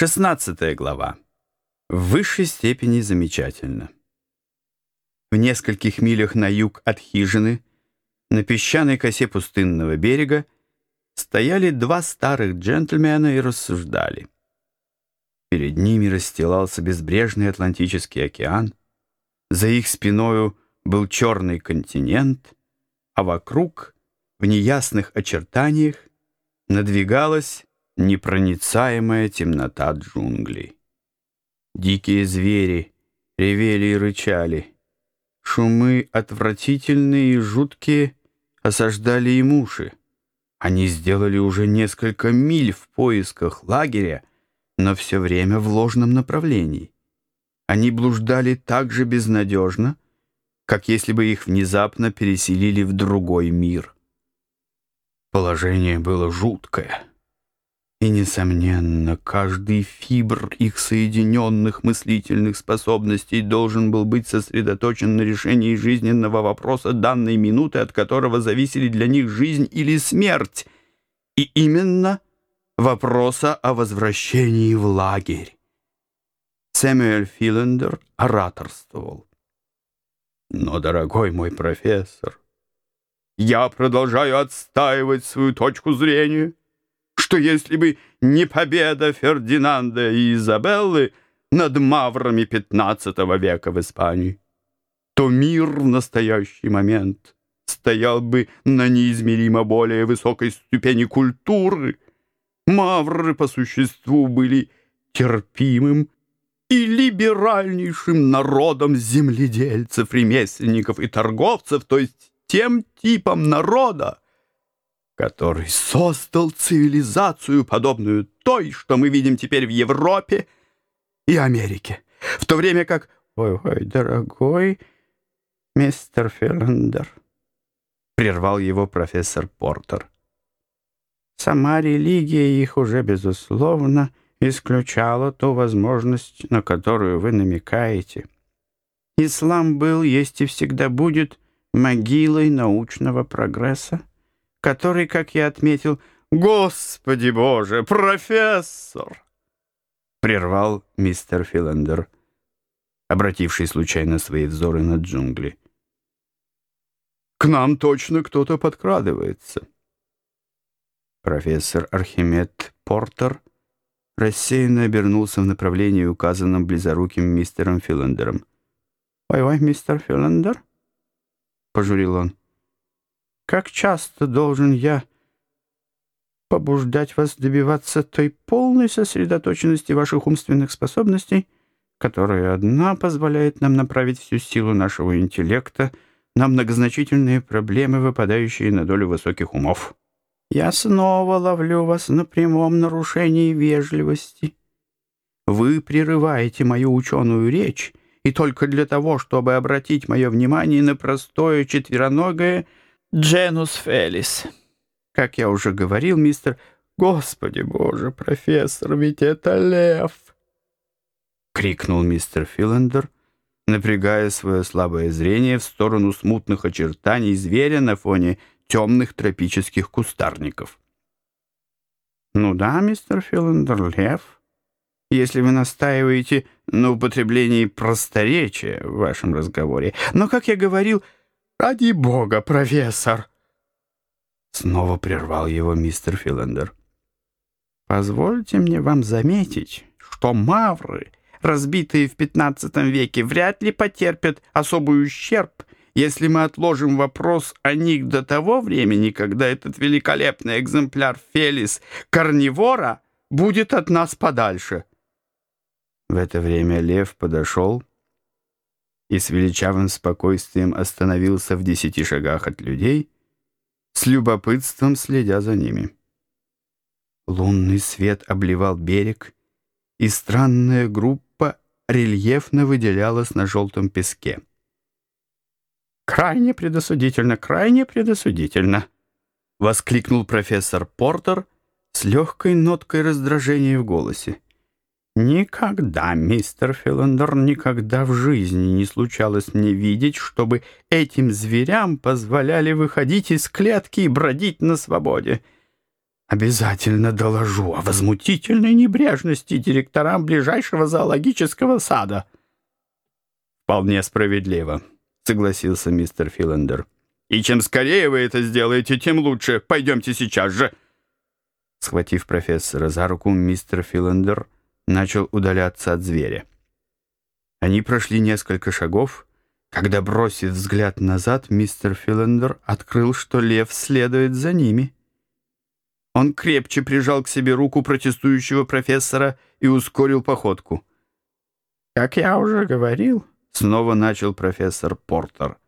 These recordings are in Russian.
Шестнадцатая глава. В высшей степени замечательно. В нескольких милях на юг от хижины, на песчаной косе пустынного берега, стояли два старых джентльмена и рассуждали. Перед ними расстилался безбрежный Атлантический океан, за их спиною был черный континент, а вокруг, в неясных очертаниях, надвигалась непроницаемая темнота джунглей. Дикие звери ревели и рычали. Шумы отвратительные и жуткие осаждали им уши. Они сделали уже несколько миль в поисках лагеря, но все время в ложном направлении. Они блуждали так же безнадежно, как если бы их внезапно переселили в другой мир. Положение было жуткое. И, несомненно, каждый фибр их соединенных мыслительных способностей должен был быть сосредоточен на решении жизненного вопроса данной минуты, от которого зависели для них жизнь или смерть, и именно вопроса о возвращении в лагерь. Сэмюэль Филендер ораторствовал. «Но, дорогой мой профессор, я продолжаю отстаивать свою точку зрения» что если бы не победа Фердинанда и Изабеллы над маврами XV века в Испании, то мир в настоящий момент стоял бы на неизмеримо более высокой ступени культуры. Мавры по существу были терпимым и либеральнейшим народом земледельцев, ремесленников и торговцев, то есть тем типом народа, который создал цивилизацию, подобную той, что мы видим теперь в Европе и Америке, в то время как... «Ой-ой, дорогой мистер Филлендер», — прервал его профессор Портер. «Сама религия их уже, безусловно, исключала ту возможность, на которую вы намекаете. Ислам был, есть и всегда будет могилой научного прогресса который, как я отметил, «Господи Боже, профессор!» прервал мистер Филендер, обративший случайно свои взоры на джунгли. «К нам точно кто-то подкрадывается». Профессор Архимед Портер рассеянно обернулся в направлении, указанном близоруким мистером Филендером. «Ой-ой, мистер Филендер?» — пожурил он. Как часто должен я побуждать вас добиваться той полной сосредоточенности ваших умственных способностей, которая одна позволяет нам направить всю силу нашего интеллекта на многозначительные проблемы, выпадающие на долю высоких умов. Я снова ловлю вас на прямом нарушении вежливости. Вы прерываете мою ученую речь, и только для того, чтобы обратить мое внимание на простое четвероногое — Дженус Фелис. Как я уже говорил, мистер... Господи боже, профессор, ведь это лев! Крикнул мистер Филлендер, напрягая свое слабое зрение в сторону смутных очертаний зверя на фоне темных тропических кустарников. «Ну да, мистер Филлендер, лев, если вы настаиваете на употреблении просторечия в вашем разговоре. Но, как я говорил, — «Ради бога, профессор!» Снова прервал его мистер Филлендер. «Позвольте мне вам заметить, что мавры, разбитые в XV веке, вряд ли потерпят особый ущерб, если мы отложим вопрос о них до того времени, когда этот великолепный экземпляр Фелис карнивора будет от нас подальше». В это время лев подошел и с величавым спокойствием остановился в десяти шагах от людей, с любопытством следя за ними. Лунный свет обливал берег, и странная группа рельефно выделялась на желтом песке. «Крайне предосудительно, крайне предосудительно!» — воскликнул профессор Портер с легкой ноткой раздражения в голосе. Никогда, мистер Филандер, никогда в жизни не случалось мне видеть, чтобы этим зверям позволяли выходить из клетки и бродить на свободе. Обязательно доложу о возмутительной небрежности директорам ближайшего зоологического сада. Вполне справедливо, согласился мистер Филандер. И чем скорее вы это сделаете, тем лучше. Пойдемте сейчас же. Схватив профессора за руку, мистер Филандер начал удаляться от зверя. Они прошли несколько шагов, когда, бросив взгляд назад, мистер Филандер открыл, что лев следует за ними. Он крепче прижал к себе руку протестующего профессора и ускорил походку. «Как я уже говорил», — снова начал профессор Портер.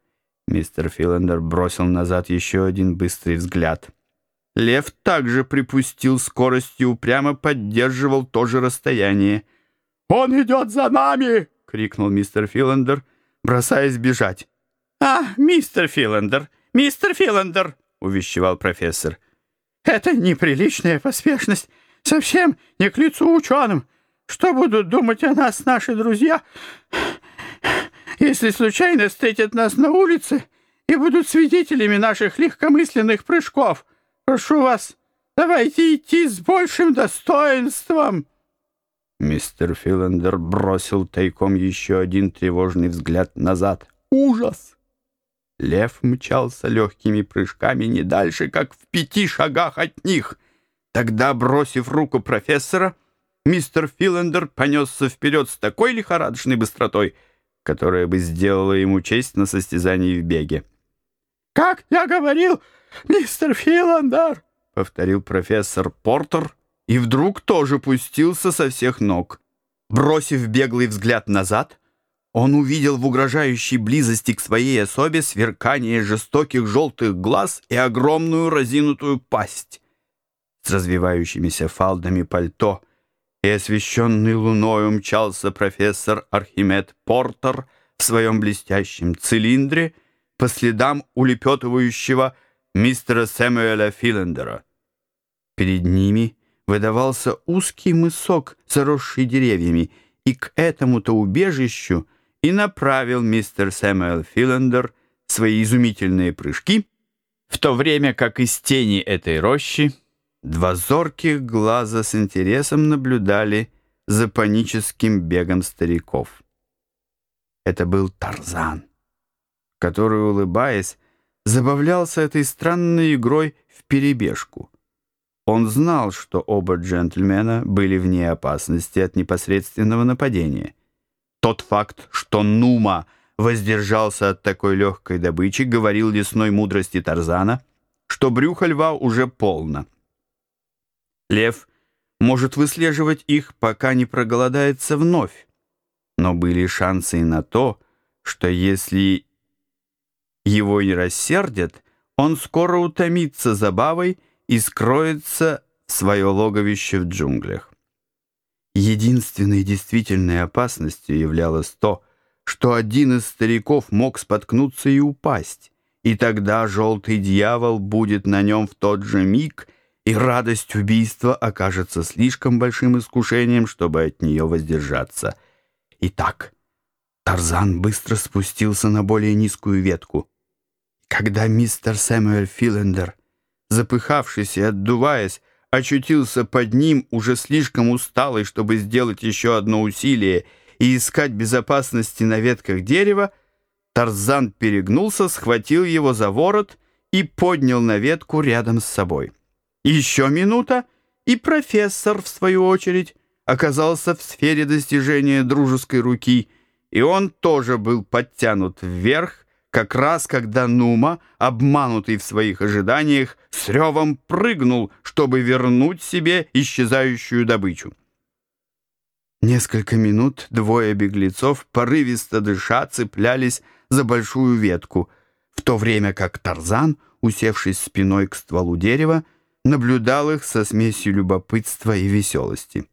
Мистер Филандер бросил назад еще один быстрый взгляд. Лев также припустил скорость и упрямо поддерживал то же расстояние. «Он идет за нами!» — крикнул мистер Филандер, бросаясь бежать. «А, мистер Филандер! Мистер Филандер!» — увещевал профессор. «Это неприличная поспешность, совсем не к лицу ученым. Что будут думать о нас наши друзья, если случайно встретят нас на улице и будут свидетелями наших легкомысленных прыжков? Прошу вас, давайте идти с большим достоинством!» Мистер Филандер бросил тайком еще один тревожный взгляд назад. Ужас! Лев мчался легкими прыжками не дальше, как в пяти шагах от них. Тогда, бросив руку профессора, мистер Филандер понесся вперед с такой лихорадочной быстротой, которая бы сделала ему честь на состязании в беге. «Как я говорил, мистер Филандер!» — повторил профессор Портер — и вдруг тоже пустился со всех ног. Бросив беглый взгляд назад, он увидел в угрожающей близости к своей особе сверкание жестоких желтых глаз и огромную разинутую пасть. С развивающимися фалдами пальто и освещенный луной умчался профессор Архимед Портер в своем блестящем цилиндре по следам улепетывающего мистера Сэмюэля Филендера. Перед ними — выдавался узкий мысок, заросший деревьями, и к этому-то убежищу и направил мистер Сэмюэл Филандер свои изумительные прыжки, в то время как из тени этой рощи два зорких глаза с интересом наблюдали за паническим бегом стариков. Это был Тарзан, который, улыбаясь, забавлялся этой странной игрой в перебежку. Он знал, что оба джентльмена были вне опасности от непосредственного нападения. Тот факт, что Нума воздержался от такой легкой добычи, говорил лесной мудрости Тарзана, что брюхо льва уже полно. Лев может выслеживать их, пока не проголодается вновь. Но были шансы и на то, что если его и рассердят, он скоро утомится забавой и скроется в свое логовище в джунглях. Единственной действительной опасностью являлось то, что один из стариков мог споткнуться и упасть, и тогда желтый дьявол будет на нем в тот же миг, и радость убийства окажется слишком большим искушением, чтобы от нее воздержаться. Итак, Тарзан быстро спустился на более низкую ветку. Когда мистер Сэмюэль Филендер запыхавшись и отдуваясь, очутился под ним, уже слишком усталый, чтобы сделать еще одно усилие и искать безопасности на ветках дерева, Тарзан перегнулся, схватил его за ворот и поднял на ветку рядом с собой. Еще минута, и профессор, в свою очередь, оказался в сфере достижения дружеской руки, и он тоже был подтянут вверх, как раз когда Нума, обманутый в своих ожиданиях, с ревом прыгнул, чтобы вернуть себе исчезающую добычу. Несколько минут двое беглецов, порывисто дыша, цеплялись за большую ветку, в то время как Тарзан, усевшись спиной к стволу дерева, наблюдал их со смесью любопытства и веселости.